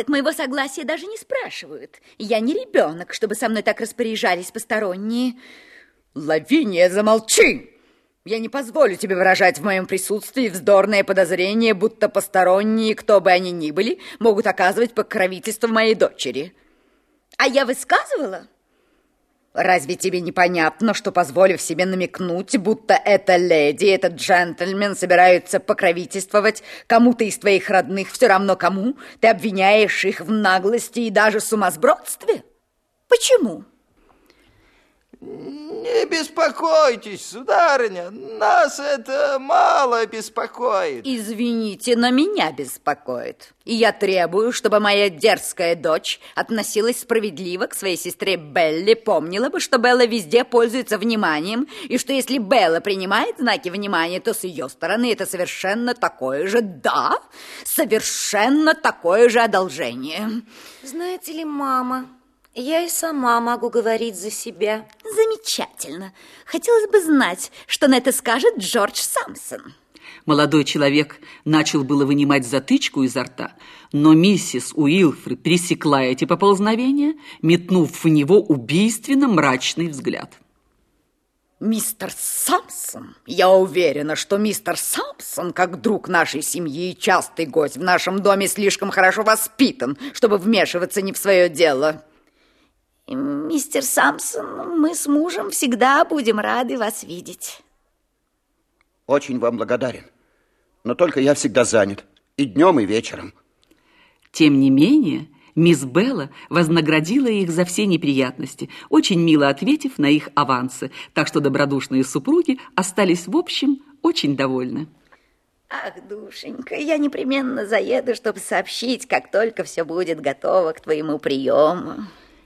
так моего согласия даже не спрашивают. Я не ребенок, чтобы со мной так распоряжались посторонние. Лавиния, замолчи! Я не позволю тебе выражать в моем присутствии вздорное подозрение, будто посторонние, кто бы они ни были, могут оказывать покровительство моей дочери. А я высказывала? Разве тебе непонятно, что, позволив себе намекнуть, будто эта леди, этот джентльмен собираются покровительствовать кому-то из твоих родных, все равно кому, ты обвиняешь их в наглости и даже сумасбродстве? Почему? Не беспокойтесь, сударыня, нас это мало беспокоит. Извините, но меня беспокоит. И я требую, чтобы моя дерзкая дочь относилась справедливо к своей сестре Белли, помнила бы, что Белла везде пользуется вниманием, и что если Белла принимает знаки внимания, то с ее стороны это совершенно такое же, да, совершенно такое же одолжение. Знаете ли, мама, я и сама могу говорить за себя. Замечательно. Хотелось бы знать, что на это скажет Джордж Самсон. Молодой человек начал было вынимать затычку изо рта, но миссис Уилфри пресекла эти поползновения, метнув в него убийственно мрачный взгляд. Мистер Самсон? Я уверена, что мистер Самсон, как друг нашей семьи и частый гость в нашем доме, слишком хорошо воспитан, чтобы вмешиваться не в свое дело. Мистер Самсон, мы с мужем всегда будем рады вас видеть. Очень вам благодарен. Но только я всегда занят. И днем, и вечером. Тем не менее, мисс Белла вознаградила их за все неприятности, очень мило ответив на их авансы, так что добродушные супруги остались, в общем, очень довольны. Ах, душенька, я непременно заеду, чтобы сообщить, как только все будет готово к твоему приему.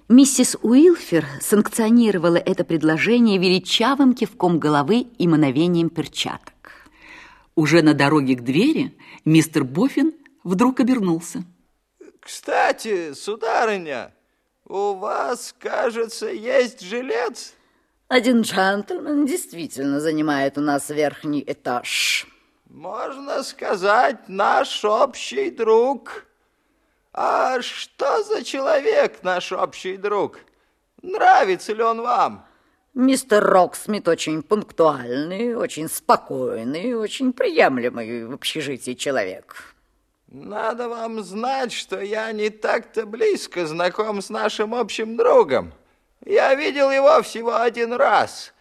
Миссис Уилфер санкционировала это предложение величавым кивком головы и мановением перчаток. Уже на дороге к двери мистер Боффин вдруг обернулся. Кстати, сударыня, у вас, кажется, есть жилец? Один джентльмен действительно занимает у нас верхний этаж. Можно сказать, наш общий друг. А что за человек наш общий друг? Нравится ли он вам? Мистер Роксмит очень пунктуальный, очень спокойный, очень приемлемый в общежитии человек. Надо вам знать, что я не так-то близко знаком с нашим общим другом. Я видел его всего один раз.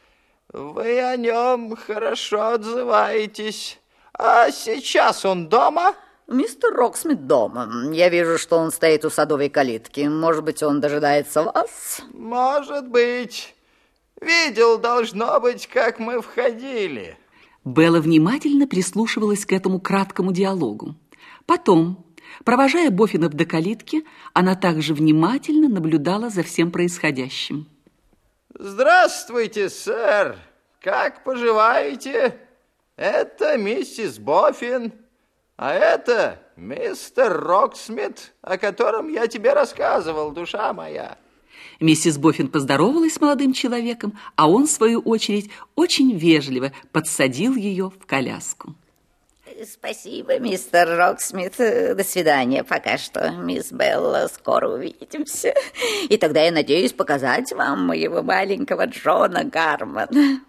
Вы о нем хорошо отзываетесь. А сейчас он дома? — Мистер Роксмит дома. Я вижу, что он стоит у садовой калитки. Может быть, он дожидается вас? Может быть. Видел, должно быть, как мы входили. Белла внимательно прислушивалась к этому краткому диалогу. Потом, провожая Бофинов до калитки, она также внимательно наблюдала за всем происходящим. Здравствуйте, сэр. Как поживаете? Это миссис Бофин. А это мистер Роксмит, о котором я тебе рассказывал, душа моя. Миссис Боффин поздоровалась с молодым человеком, а он, в свою очередь, очень вежливо подсадил ее в коляску. Спасибо, мистер Роксмит. До свидания пока что, мисс Белла. Скоро увидимся. И тогда я надеюсь показать вам моего маленького Джона Гармана.